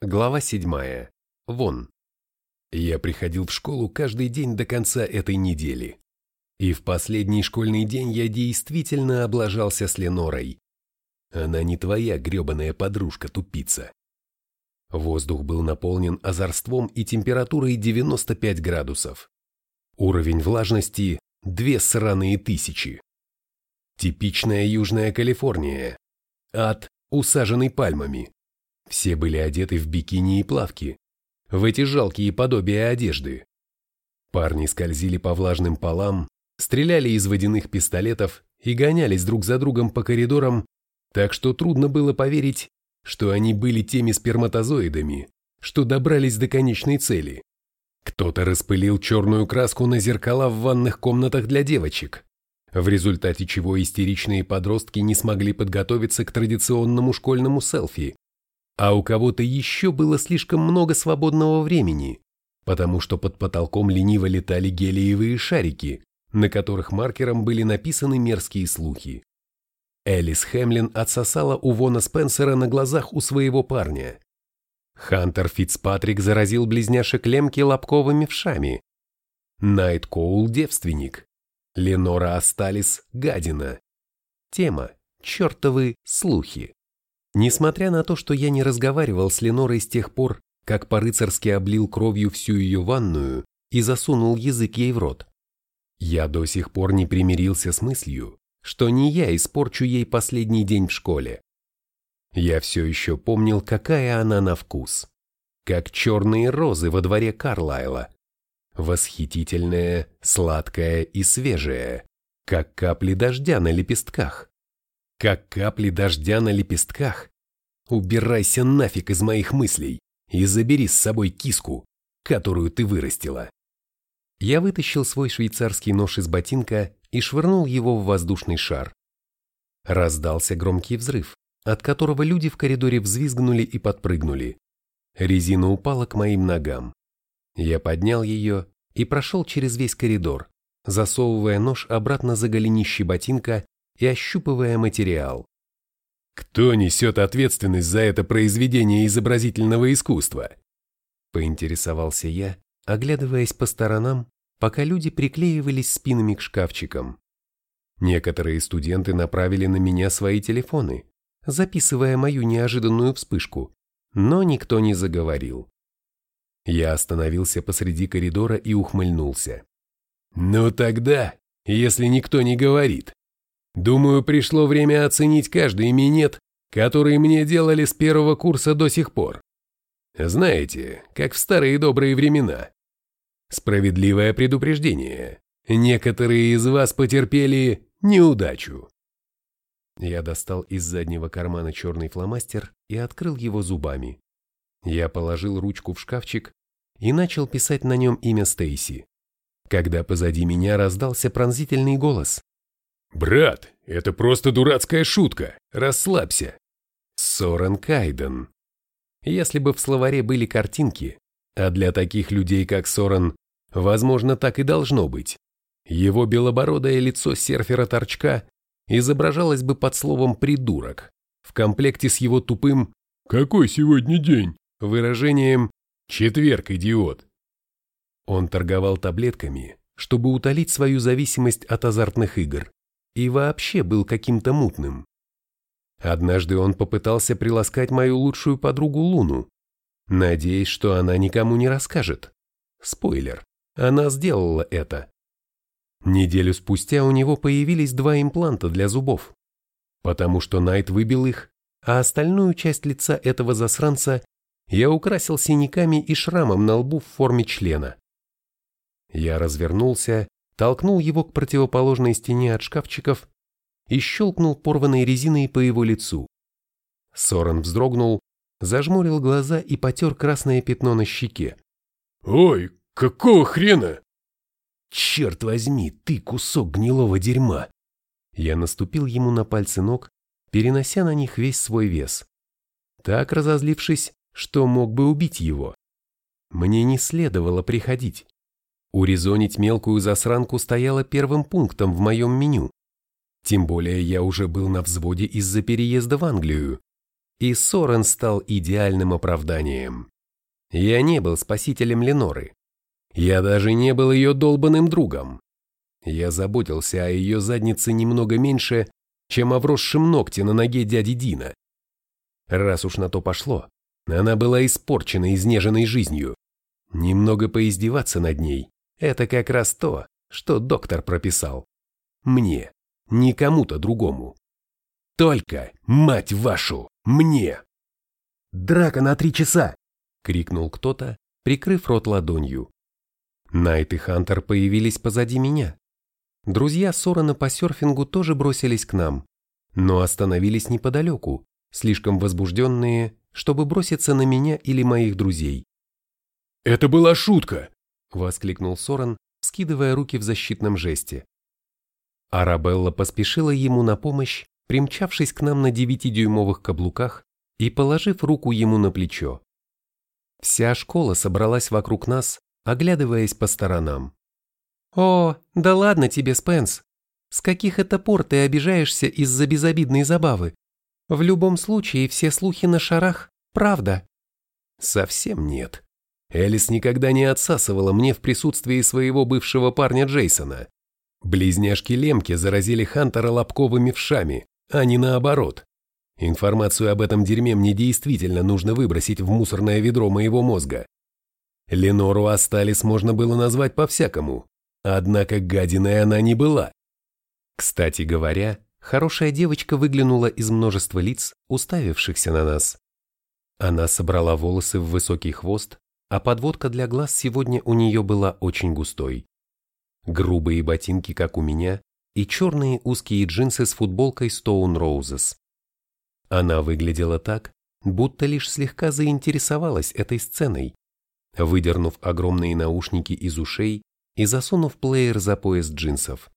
Глава 7. Вон. Я приходил в школу каждый день до конца этой недели. И в последний школьный день я действительно облажался с Ленорой. Она не твоя гребаная подружка-тупица. Воздух был наполнен озорством и температурой 95 градусов. Уровень влажности – две сраные тысячи. Типичная Южная Калифорния. Ад, усаженный пальмами. Все были одеты в бикини и плавки, в эти жалкие подобия одежды. Парни скользили по влажным полам, стреляли из водяных пистолетов и гонялись друг за другом по коридорам, так что трудно было поверить, что они были теми сперматозоидами, что добрались до конечной цели. Кто-то распылил черную краску на зеркала в ванных комнатах для девочек, в результате чего истеричные подростки не смогли подготовиться к традиционному школьному селфи, а у кого-то еще было слишком много свободного времени, потому что под потолком лениво летали гелиевые шарики, на которых маркером были написаны мерзкие слухи. Элис Хемлин отсосала у Вона Спенсера на глазах у своего парня. Хантер Фицпатрик заразил близняшек Лемки лобковыми вшами. Найт Коул – девственник. Ленора Асталис – гадина. Тема – чертовы слухи. Несмотря на то, что я не разговаривал с Ленорой с тех пор, как по-рыцарски облил кровью всю ее ванную и засунул язык ей в рот, я до сих пор не примирился с мыслью, что не я испорчу ей последний день в школе. Я все еще помнил, какая она на вкус. Как черные розы во дворе Карлайла. Восхитительная, сладкая и свежая, как капли дождя на лепестках как капли дождя на лепестках. Убирайся нафиг из моих мыслей и забери с собой киску, которую ты вырастила. Я вытащил свой швейцарский нож из ботинка и швырнул его в воздушный шар. Раздался громкий взрыв, от которого люди в коридоре взвизгнули и подпрыгнули. Резина упала к моим ногам. Я поднял ее и прошел через весь коридор, засовывая нож обратно за голенище ботинка и ощупывая материал. «Кто несет ответственность за это произведение изобразительного искусства?» Поинтересовался я, оглядываясь по сторонам, пока люди приклеивались спинами к шкафчикам. Некоторые студенты направили на меня свои телефоны, записывая мою неожиданную вспышку, но никто не заговорил. Я остановился посреди коридора и ухмыльнулся. «Ну тогда, если никто не говорит, Думаю, пришло время оценить каждый минет, который мне делали с первого курса до сих пор. Знаете, как в старые добрые времена. Справедливое предупреждение. Некоторые из вас потерпели неудачу. Я достал из заднего кармана черный фломастер и открыл его зубами. Я положил ручку в шкафчик и начал писать на нем имя Стейси. Когда позади меня раздался пронзительный голос. «Брат, это просто дурацкая шутка, расслабься». Сорен Кайден. Если бы в словаре были картинки, а для таких людей, как Сорен, возможно, так и должно быть, его белобородое лицо серфера-торчка изображалось бы под словом «придурок», в комплекте с его тупым «Какой сегодня день?» выражением «Четверг, идиот». Он торговал таблетками, чтобы утолить свою зависимость от азартных игр и вообще был каким-то мутным. Однажды он попытался приласкать мою лучшую подругу Луну, надеясь, что она никому не расскажет. Спойлер, она сделала это. Неделю спустя у него появились два импланта для зубов, потому что Найт выбил их, а остальную часть лица этого засранца я украсил синяками и шрамом на лбу в форме члена. Я развернулся толкнул его к противоположной стене от шкафчиков и щелкнул порванной резиной по его лицу. Сорен вздрогнул, зажмурил глаза и потер красное пятно на щеке. «Ой, какого хрена?» «Черт возьми, ты кусок гнилого дерьма!» Я наступил ему на пальцы ног, перенося на них весь свой вес. Так разозлившись, что мог бы убить его. Мне не следовало приходить. Урезонить мелкую засранку стояло первым пунктом в моем меню. Тем более я уже был на взводе из-за переезда в Англию. и Сорен стал идеальным оправданием. Я не был спасителем Леноры. Я даже не был ее долбанным другом. Я заботился о ее заднице немного меньше, чем о вросшем ногте на ноге дяди Дина. Раз уж на то пошло, она была испорчена изнеженной жизнью. Немного поиздеваться над ней – это как раз то, что доктор прописал. Мне, не кому-то другому. Только, мать вашу, мне! «Драка на три часа!» — крикнул кто-то, прикрыв рот ладонью. Найт и Хантер появились позади меня. Друзья Сорона по серфингу тоже бросились к нам, но остановились неподалеку, слишком возбужденные, чтобы броситься на меня или моих друзей. «Это была шутка!» — воскликнул Сорон, скидывая руки в защитном жесте. Арабелла поспешила ему на помощь, примчавшись к нам на девятидюймовых каблуках и положив руку ему на плечо. Вся школа собралась вокруг нас, оглядываясь по сторонам. «О, да ладно тебе, Спенс! С каких это пор ты обижаешься из-за безобидной забавы? В любом случае все слухи на шарах – правда». «Совсем нет. Элис никогда не отсасывала мне в присутствии своего бывшего парня Джейсона. Близняшки Лемки заразили Хантера лобковыми вшами, а не наоборот. Информацию об этом дерьме мне действительно нужно выбросить в мусорное ведро моего мозга. Ленору Асталис можно было назвать по-всякому, однако гадиной она не была. Кстати говоря, хорошая девочка выглянула из множества лиц, уставившихся на нас. Она собрала волосы в высокий хвост, а подводка для глаз сегодня у нее была очень густой. Грубые ботинки, как у меня, и черные узкие джинсы с футболкой Stone Roses. Она выглядела так, будто лишь слегка заинтересовалась этой сценой, выдернув огромные наушники из ушей и засунув плеер за пояс джинсов.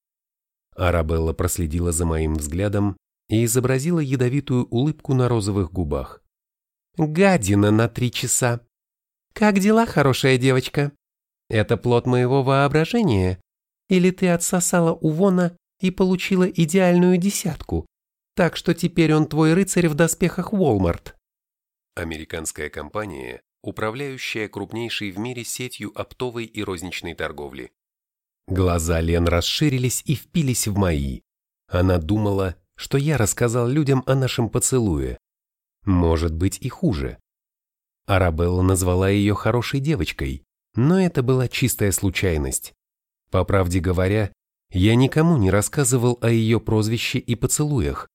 Арабелла проследила за моим взглядом и изобразила ядовитую улыбку на розовых губах. «Гадина на три часа! Как дела, хорошая девочка? Это плод моего воображения? Или ты отсосала у Вона и получила идеальную десятку, так что теперь он твой рыцарь в доспехах Walmart?» Американская компания, управляющая крупнейшей в мире сетью оптовой и розничной торговли. Глаза Лен расширились и впились в мои. Она думала, что я рассказал людям о нашем поцелуе. Может быть и хуже. Арабелла назвала ее хорошей девочкой, но это была чистая случайность. По правде говоря, я никому не рассказывал о ее прозвище и поцелуях.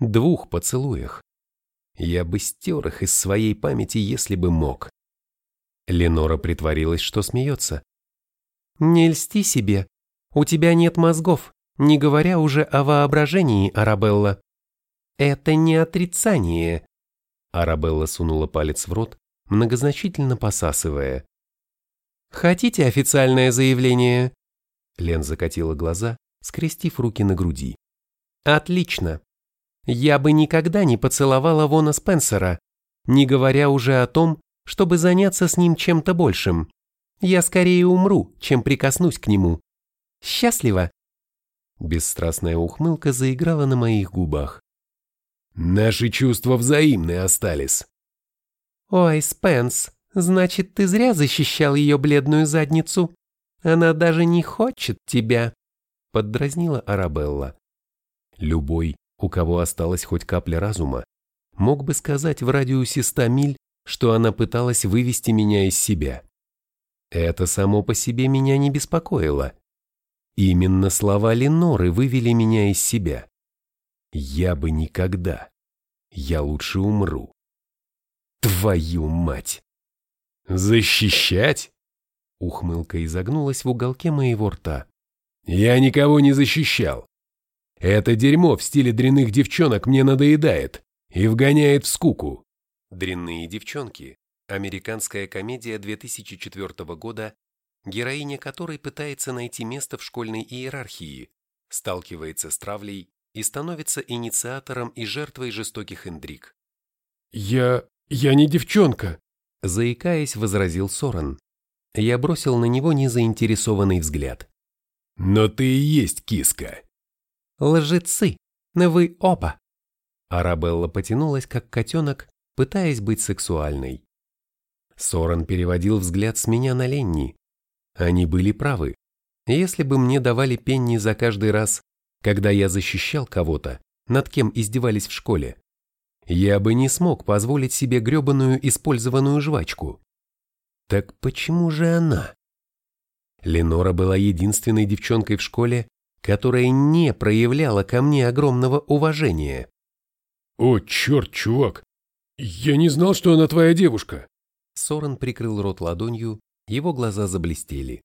Двух поцелуях. Я бы стер их из своей памяти, если бы мог. Ленора притворилась, что смеется. «Не льсти себе. У тебя нет мозгов, не говоря уже о воображении, Арабелла. Это не отрицание». Арабелла сунула палец в рот, многозначительно посасывая. «Хотите официальное заявление?» Лен закатила глаза, скрестив руки на груди. «Отлично. Я бы никогда не поцеловала Вона Спенсера, не говоря уже о том, чтобы заняться с ним чем-то большим. Я скорее умру, чем прикоснусь к нему. Счастливо!» Бесстрастная ухмылка заиграла на моих губах. «Наши чувства взаимны остались». «Ой, Спенс, значит, ты зря защищал ее бледную задницу. Она даже не хочет тебя», — поддразнила Арабелла. Любой, у кого осталась хоть капля разума, мог бы сказать в радиусе ста миль, что она пыталась вывести меня из себя. Это само по себе меня не беспокоило. Именно слова Леноры вывели меня из себя. Я бы никогда. Я лучше умру. Твою мать! Защищать? Ухмылка изогнулась в уголке моего рта. Я никого не защищал. Это дерьмо в стиле дрянных девчонок мне надоедает и вгоняет в скуку. Дрянные девчонки – американская комедия 2004 года, героиня которой пытается найти место в школьной иерархии, сталкивается с травлей и становится инициатором и жертвой жестоких интриг. «Я... я не девчонка», – заикаясь, возразил Сорен. Я бросил на него незаинтересованный взгляд. «Но ты и есть киска», Лжецы, вы оба. Арабелла потянулась, как котенок, пытаясь быть сексуальной. Соран переводил взгляд с меня на Ленни. Они были правы. Если бы мне давали пенни за каждый раз, когда я защищал кого-то, над кем издевались в школе, я бы не смог позволить себе гребаную использованную жвачку. Так почему же она? Ленора была единственной девчонкой в школе, которая не проявляла ко мне огромного уважения. «О, черт, чувак! Я не знал, что она твоя девушка!» Сорен прикрыл рот ладонью, его глаза заблестели.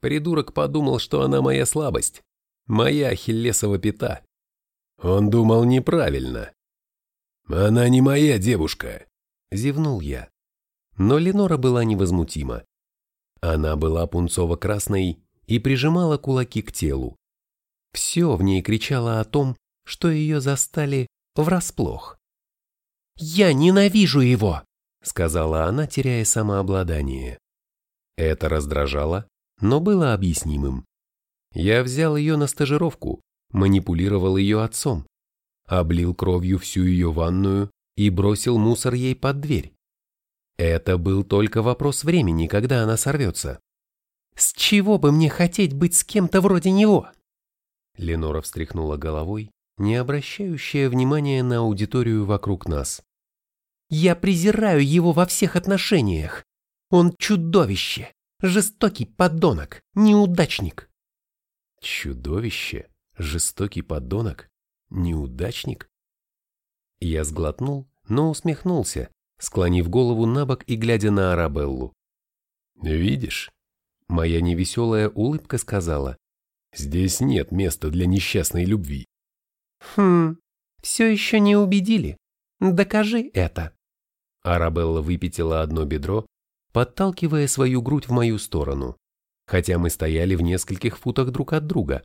Придурок подумал, что она моя слабость, моя ахиллесова пята. Он думал неправильно. «Она не моя девушка», — зевнул я. Но Ленора была невозмутима. Она была пунцово-красной и прижимала кулаки к телу. Все в ней кричало о том, что ее застали врасплох. «Я ненавижу его!» — сказала она, теряя самообладание. Это раздражало, но было объяснимым. Я взял ее на стажировку, манипулировал ее отцом, облил кровью всю ее ванную и бросил мусор ей под дверь. Это был только вопрос времени, когда она сорвется. «С чего бы мне хотеть быть с кем-то вроде него?» Ленора встряхнула головой, не обращающая внимания на аудиторию вокруг нас. «Я презираю его во всех отношениях. Он чудовище, жестокий подонок, неудачник». «Чудовище? Жестокий подонок? Неудачник?» Я сглотнул, но усмехнулся, склонив голову на бок и глядя на Арабеллу. «Видишь?» Моя невеселая улыбка сказала, «Здесь нет места для несчастной любви». «Хм, все еще не убедили. Докажи это». Арабелла выпятила одно бедро, подталкивая свою грудь в мою сторону, хотя мы стояли в нескольких футах друг от друга.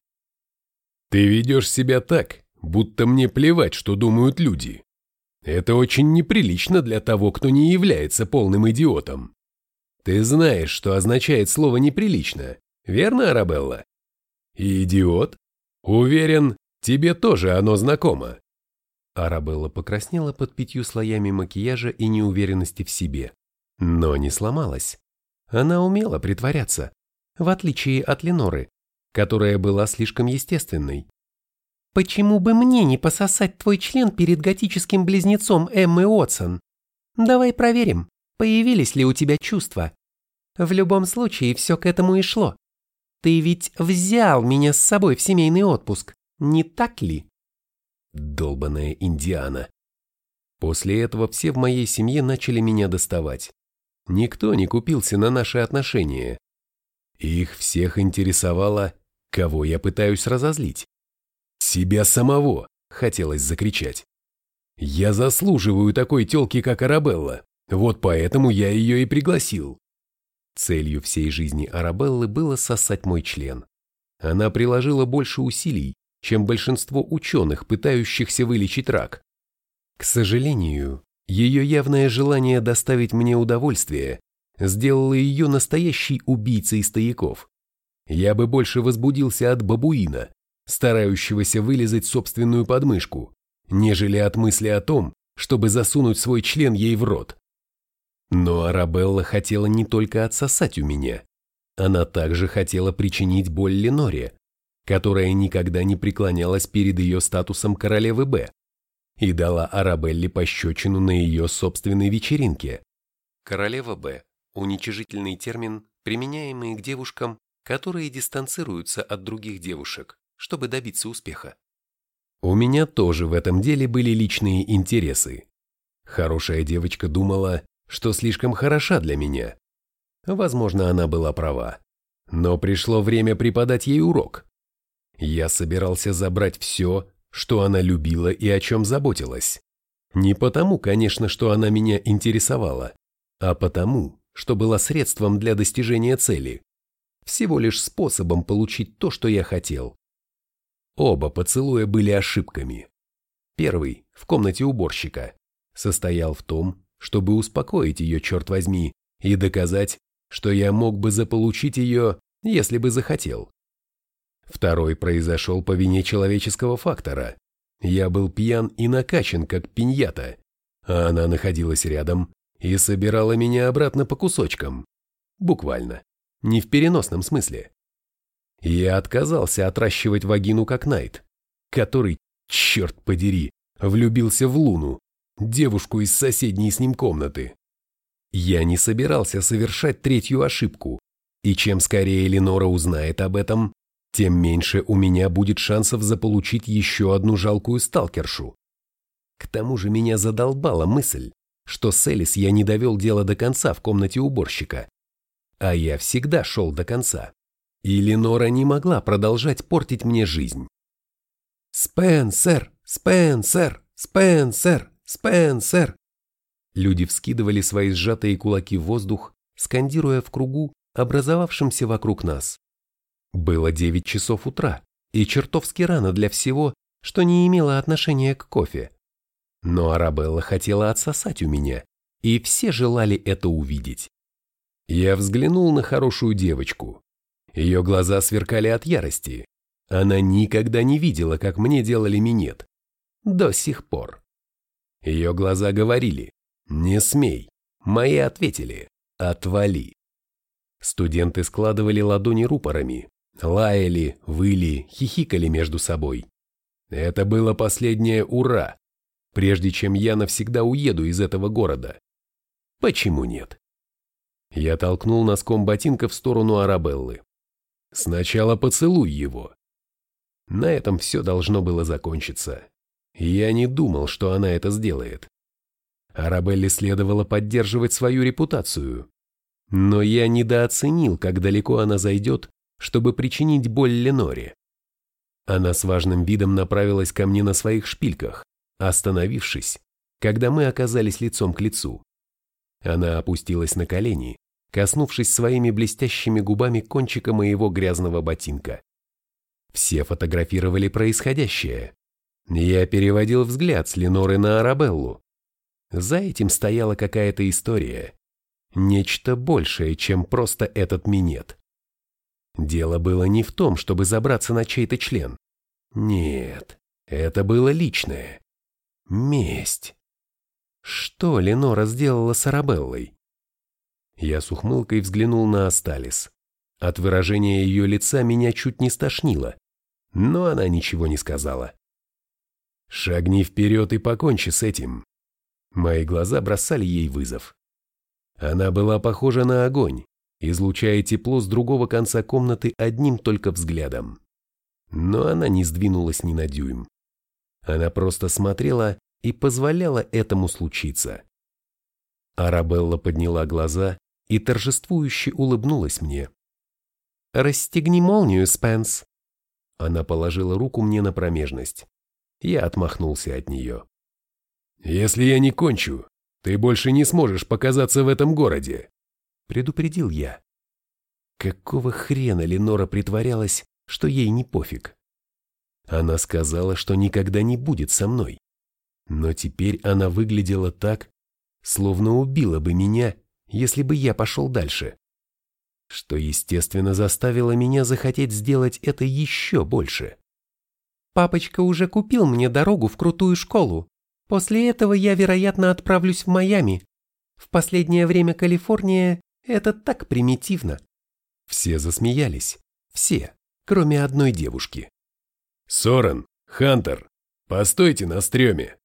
«Ты ведешь себя так, будто мне плевать, что думают люди. Это очень неприлично для того, кто не является полным идиотом. Ты знаешь, что означает слово «неприлично», верно, Арабелла? идиот? Уверен, тебе тоже оно знакомо. Арабелла покраснела под пятью слоями макияжа и неуверенности в себе, но не сломалась. Она умела притворяться, в отличие от Леноры, которая была слишком естественной. Почему бы мне не пососать твой член перед готическим близнецом Эммы Отсон? Давай проверим, появились ли у тебя чувства. В любом случае, все к этому и шло. Ты ведь взял меня с собой в семейный отпуск, не так ли? Долбаная Индиана. После этого все в моей семье начали меня доставать. Никто не купился на наши отношения. Их всех интересовало, кого я пытаюсь разозлить. Себя самого, хотелось закричать. Я заслуживаю такой тёлки, как Арабелла, вот поэтому я ее и пригласил. Целью всей жизни Арабеллы было сосать мой член. Она приложила больше усилий, чем большинство ученых, пытающихся вылечить рак. К сожалению, ее явное желание доставить мне удовольствие сделало ее настоящей убийцей стояков. Я бы больше возбудился от бабуина, старающегося вылезать собственную подмышку, нежели от мысли о том, чтобы засунуть свой член ей в рот. Но Арабелла хотела не только отсосать у меня, она также хотела причинить боль Леноре, которая никогда не преклонялась перед ее статусом королевы Б, и дала Арабелле пощечину на ее собственной вечеринке. Королева Б – уничижительный термин, применяемый к девушкам, которые дистанцируются от других девушек чтобы добиться успеха. У меня тоже в этом деле были личные интересы. Хорошая девочка думала, что слишком хороша для меня. Возможно, она была права. Но пришло время преподать ей урок. Я собирался забрать все, что она любила и о чем заботилась. Не потому, конечно, что она меня интересовала, а потому, что была средством для достижения цели. Всего лишь способом получить то, что я хотел. Оба поцелуя были ошибками. Первый, в комнате уборщика, состоял в том, чтобы успокоить ее, черт возьми, и доказать, что я мог бы заполучить ее, если бы захотел. Второй произошел по вине человеческого фактора, Я был пьян и накачан, как пиньята, а она находилась рядом и собирала меня обратно по кусочкам. Буквально. Не в переносном смысле. Я отказался отращивать вагину как Найт, который, черт подери, влюбился в Луну, девушку из соседней с ним комнаты. Я не собирался совершать третью ошибку, и чем скорее Ленора узнает об этом, тем меньше у меня будет шансов заполучить еще одну жалкую сталкершу. К тому же меня задолбала мысль, что с Элис я не довел дело до конца в комнате уборщика. А я всегда шел до конца. И Ленора не могла продолжать портить мне жизнь. «Спенсер! Спенсер! Спенсер! Спенсер!» Люди вскидывали свои сжатые кулаки в воздух, скандируя в кругу, образовавшемся вокруг нас. Было девять часов утра, и чертовски рано для всего, что не имело отношения к кофе. Но Арабелла хотела отсосать у меня, и все желали это увидеть. Я взглянул на хорошую девочку. Ее глаза сверкали от ярости. Она никогда не видела, как мне делали минет. До сих пор. Ее глаза говорили «Не смей». Мои ответили «Отвали». Студенты складывали ладони рупорами, лаяли, выли, хихикали между собой. Это было последнее «Ура!», прежде чем я навсегда уеду из этого города. Почему нет? Я толкнул носком ботинка в сторону Арабеллы. Сначала поцелуй его. На этом все должно было закончиться. Я не думал, что она это сделает. Арабелле следовало поддерживать свою репутацию. Но я недооценил, как далеко она зайдет, чтобы причинить боль Леноре. Она с важным видом направилась ко мне на своих шпильках, остановившись, когда мы оказались лицом к лицу. Она опустилась на колени, коснувшись своими блестящими губами кончика моего грязного ботинка. Все фотографировали происходящее. Я переводил взгляд с Леноры на Арабеллу. За этим стояла какая-то история. Нечто большее, чем просто этот минет. Дело было не в том, чтобы забраться на чей-то член. Нет, это было личное. Месть. Что Ленора сделала с Арабеллой? Я с ухмылкой взглянул на Асталис. От выражения ее лица меня чуть не стошнило, но она ничего не сказала. «Шагни вперед и покончи с этим». Мои глаза бросали ей вызов. Она была похожа на огонь, излучая тепло с другого конца комнаты одним только взглядом. Но она не сдвинулась ни на дюйм. Она просто смотрела и позволяла этому случиться. Арабелла подняла глаза и торжествующе улыбнулась мне. «Расстегни молнию, Спенс!» Она положила руку мне на промежность. Я отмахнулся от нее. «Если я не кончу, ты больше не сможешь показаться в этом городе предупредил я. Какого хрена Ленора притворялась, что ей не пофиг? Она сказала, что никогда не будет со мной. Но теперь она выглядела так, словно убила бы меня, если бы я пошел дальше. Что, естественно, заставило меня захотеть сделать это еще больше. Папочка уже купил мне дорогу в крутую школу. После этого я, вероятно, отправлюсь в Майами. В последнее время Калифорния это так примитивно. Все засмеялись. Все, кроме одной девушки. «Сорен, Хантер, постойте на стреме!»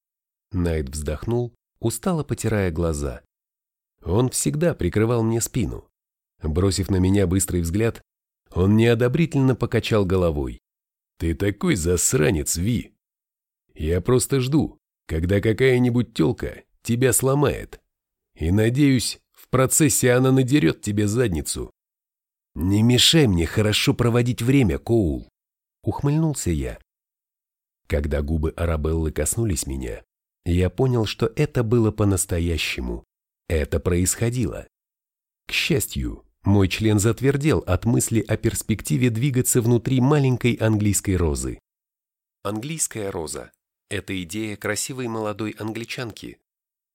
Найт вздохнул, устало потирая глаза. Он всегда прикрывал мне спину. Бросив на меня быстрый взгляд, он неодобрительно покачал головой. «Ты такой засранец, Ви! Я просто жду, когда какая-нибудь тёлка тебя сломает. И надеюсь, процессе она надерет тебе задницу. Не мешай мне хорошо проводить время, Коул, ухмыльнулся я. Когда губы Арабеллы коснулись меня, я понял, что это было по-настоящему. Это происходило. К счастью, мой член затвердел от мысли о перспективе двигаться внутри маленькой английской розы. Английская роза – это идея красивой молодой англичанки,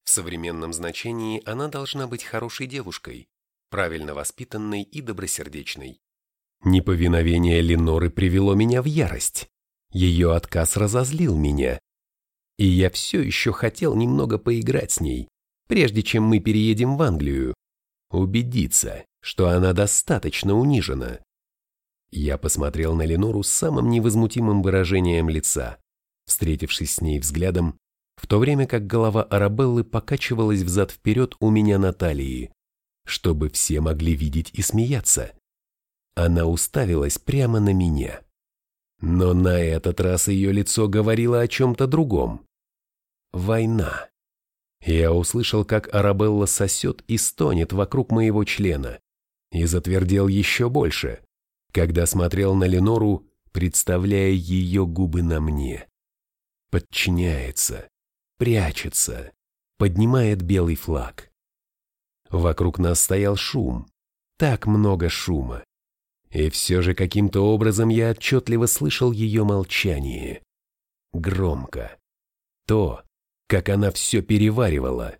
в современном значении она должна быть хорошей девушкой, правильно воспитанной и добросердечной. Неповиновение Леноры привело меня в ярость. Ее отказ разозлил меня, И я все еще хотел немного поиграть с ней, прежде чем мы переедем в Англию. Убедиться, что она достаточно унижена. Я посмотрел на Ленору с самым невозмутимым выражением лица, встретившись с ней взглядом, в то время как голова Арабеллы покачивалась взад-вперед у меня на талии, чтобы все могли видеть и смеяться. Она уставилась прямо на меня. Но на этот раз ее лицо говорило о чем-то другом. Война. Я услышал, как Арабелла сосет и стонет вокруг моего члена, и затвердел еще больше, когда смотрел на Ленору, представляя ее губы на мне. Подчиняется, прячется, поднимает белый флаг. Вокруг нас стоял шум, так много шума. И все же каким-то образом я отчетливо слышал ее молчание. Громко. То, как она все переваривала.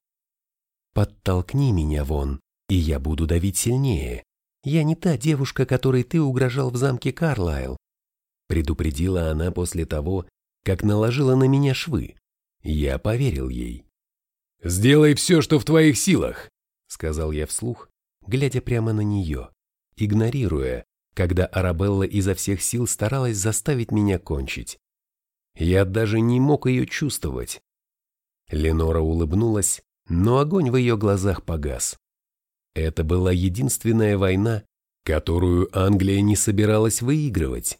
«Подтолкни меня вон, и я буду давить сильнее. Я не та девушка, которой ты угрожал в замке Карлайл», предупредила она после того, как наложила на меня швы. Я поверил ей. «Сделай все, что в твоих силах», сказал я вслух, глядя прямо на нее, игнорируя, когда Арабелла изо всех сил старалась заставить меня кончить. Я даже не мог ее чувствовать. Ленора улыбнулась, но огонь в ее глазах погас. Это была единственная война, которую Англия не собиралась выигрывать.